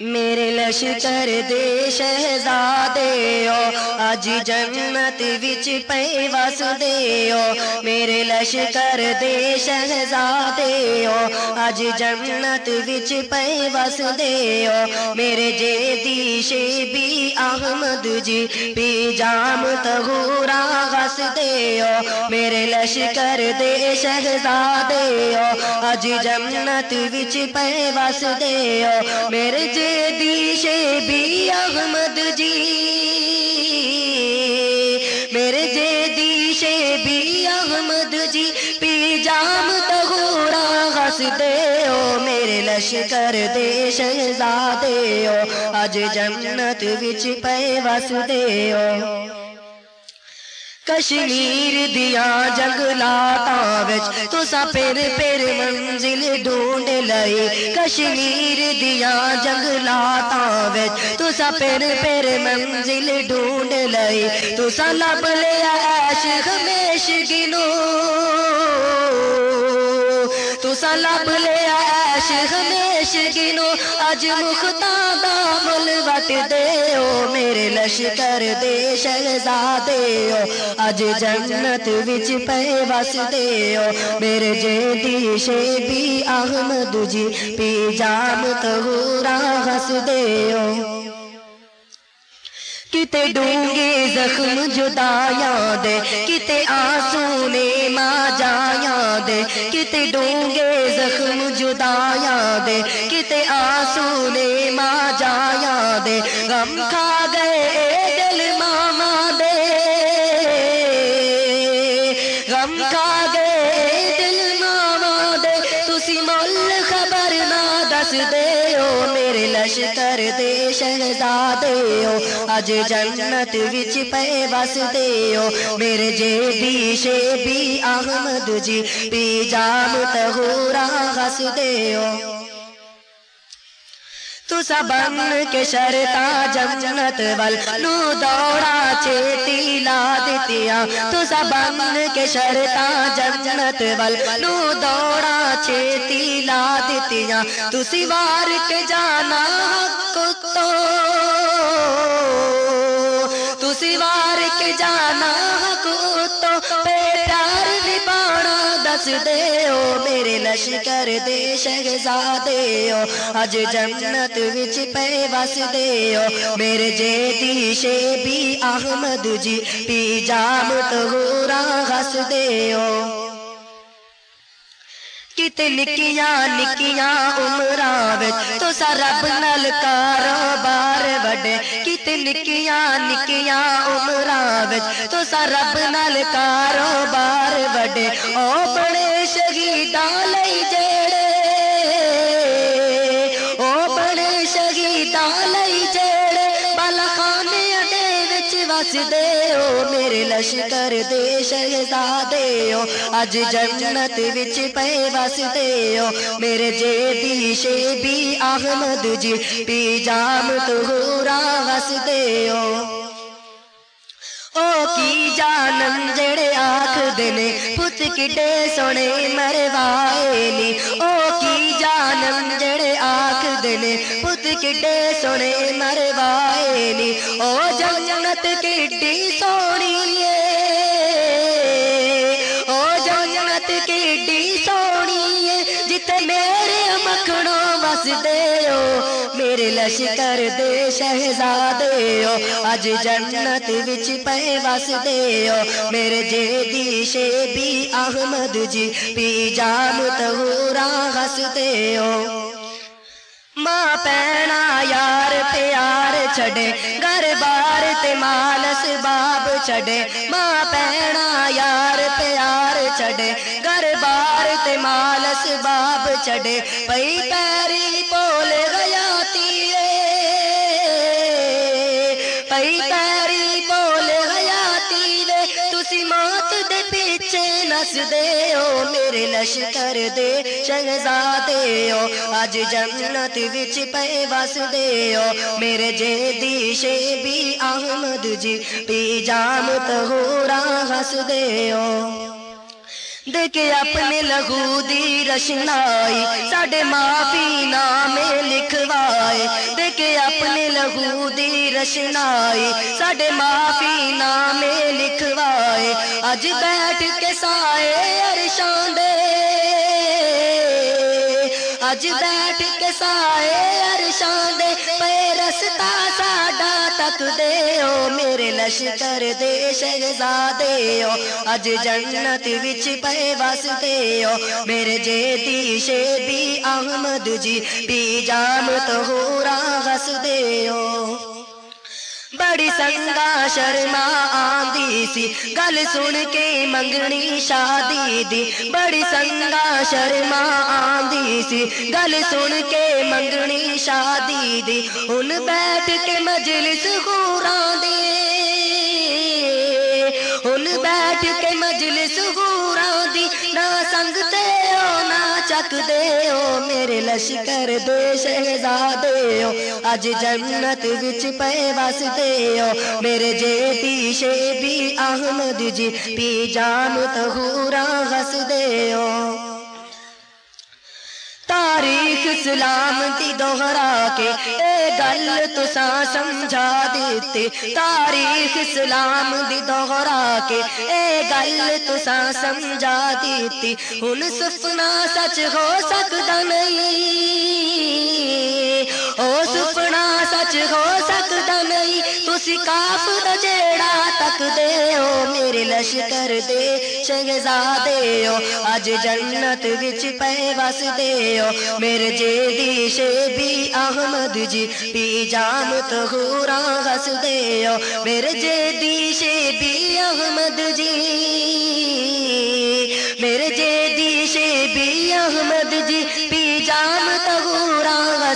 میرے لشکر دے شہزادے او اج جنت وچ پے وس دے میرے لشکر دے شہزادے او اج جنت وچ پے وس دے میرے جے دی شیبی احمد جی پی جام تہورا غس دے میرے لشکر دے شہزادے او اج جنت وچ پے وس دے میرے جے دیش بھی احمد جی۔ میرے جے دیش بھی احمد جی۔ پی جام تغورا غس دے او میرے لشکر دے شہزادے او اج جنت وچ پے وس دے او کشمیر دیا جنگلات تسا پھر پھر منزل ڈھونڈ لئی۔ کشمیر دیا جنگلات تسا پھر پھر منزل ڈھونڈ لئی۔ تسا لب لیا ایش ہمیش گنو۔ تسا لب لیا ایش ہمیش گنو اج مختا دا مل دے او میرے لشکر دے شہزادے او اج جنت وچ پے وس دے میرے جیدی شیبی احمد جی پی جام تغورا ہس دے کتے ڈونگے زخم جدایا دے کتے آنسو نے ماں جایا دے کتے ڈونگے زخم جدایا دے کتے آنسو نے ماں جایا دے غم کھا گئے لشکر دے شہزادے او اج جنت وچ پے وس دے میرے جے بھی شے بھی احمد جی پی جام تہورا ہس دے تو بن کے شرطا جنت بل نو دوڑا چیتی لا دتیا تو بن کے شرطا جنت ول نو دوڑا چیتی لا دتیا تو سوار کے جانا حق تو نبانا دس دے میرے لشکر دے شہزادے ہو۔ اج جنت وچ پے وس دے ہو۔ میرے جے دی شے بھی احمد جی پی جام تہورا ہس دے ہو۔ کتے نکیاں نکیاں عمراں وچ، تو سا رب نال کاروبار وڈے۔ کتے نکیاں نکیاں عمرہ وچ تو سا رب نال کاروبار وڈے او بڑے شہیداں لئی جے وچ وس دے او، میرے لشکر دے شہزادے او اج جنت وچ پے وس دے او۔ میرے جے دی شے بھی احمد جی پی جام تہورا وس دے او۔ او کی جانن جڑے آکھ دینے پت کٹے سونے مروائے آکھ دینے پت کٹے سونے مروائے نی او جنت کٹی سونی ہے۔ او جنت کٹی سونی ہے۔ جتے میرے مکھنوں بس دے میرے لشکر دے شہزادے ہو۔ اج جنت وچ پے وس دے ہو۔ میرے جے دی شے احمد جی پی جام تہورا ہس ہو۔ ماں پینا یار پیار چھڑے گھر بار تے مال سباب چھڑے ماں پینا یار پیار چھڑے گھر بار تے مال سباب چھڑے پئی پیری بول موت دے پیچھے نس دے ہو، میرے لشکر دے، شہزادے ہو۔ اج جنت وچ پے وس دے ہو۔ میرے جے دی شے بھی احمد جی پی جام تہورا ہس دے ہو۔ دیکھے اپنے لہو دی رشنائی، ساڈے معافی نامے لکھوائے۔ دیکھے اپنے لہو دی رشنائی، ساڈے معافی نامے لکھوائے اج بیٹھ کے سائے ارشان دے۔ اج بیٹھ کے سائے ارشان دے۔ پے رستا ساڈا تک دے او، میرے لشکر دے شہزادے او۔ اج جنت وچ پے وس او۔ میرے جیتی شیبی احمد جی پی جام تو ہورا غس او۔ بڑی سنگا شرما آندی سی گل سن کے منگنی شادی دی بڑی سنگا شرما آندی سی گل سن کے منگنی شادی دی ان بیٹھ کے مجلس غوراں دی چک دے او میرے لشکر دے شہزادے او اج جنت وچ پے وس دے او میرے پیشے بھی احمد جی پی جام تہورا غس دے او تاریخ سلام دی دوہرا کے گل تسا سمجھا دیتے، تاریخ سلام دی دوہرا کے۔ اے گل تسا سمجھا دیتی ہن سپنا سچ ہو سکتا نہیں۔ او سپنا سچ ہو سکتا نہیں، تسی کافر جیڑا تک دے او میرے لشکر دے، شہزادے او اج جنت وچ پے وس دے او۔ میرے جیدی شیبی احمد جی پی جام تہورا ہس دے او۔ میرے جیدی شیبی احمد جی میرے جیدی شیبی احمد جی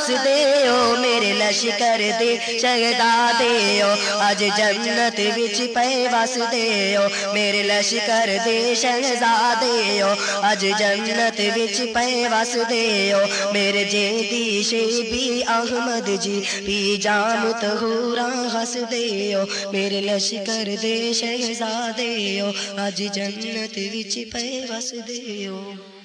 تہورا ہس دے او میرے لشکر دے، شہزادے او اج جنت وچ پے وس دے او میرے لشکر دے، شہزادے او اج جنت وچ پے وس دے او میرے جیدی شیبی احمد جی پی جام تہورا ہس دے او میرے لشکر دے، شہزادے او اج جنت وچ پے وس دے او